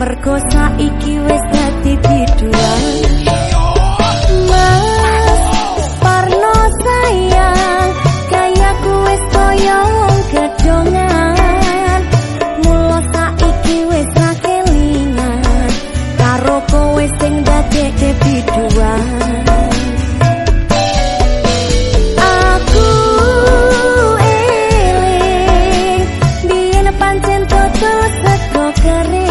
mergo saiki wis dadi biduan Mas Parno sayang kaya ku wis koyo gedongan mulo saiki wis kelingan karo kowe sing dadekke biduan kering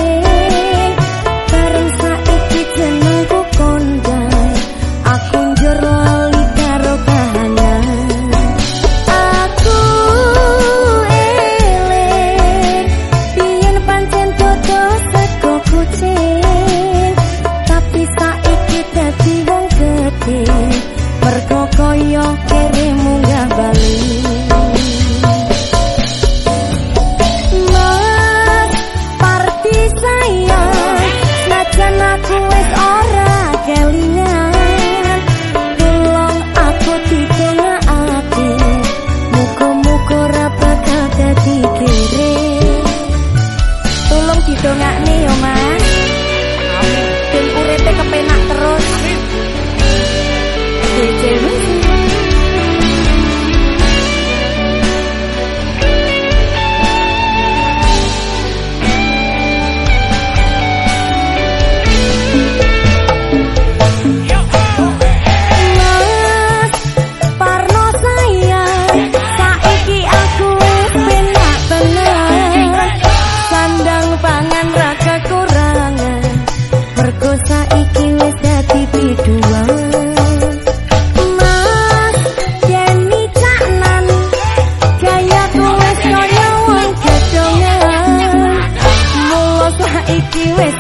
There is you